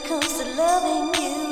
comes to loving you.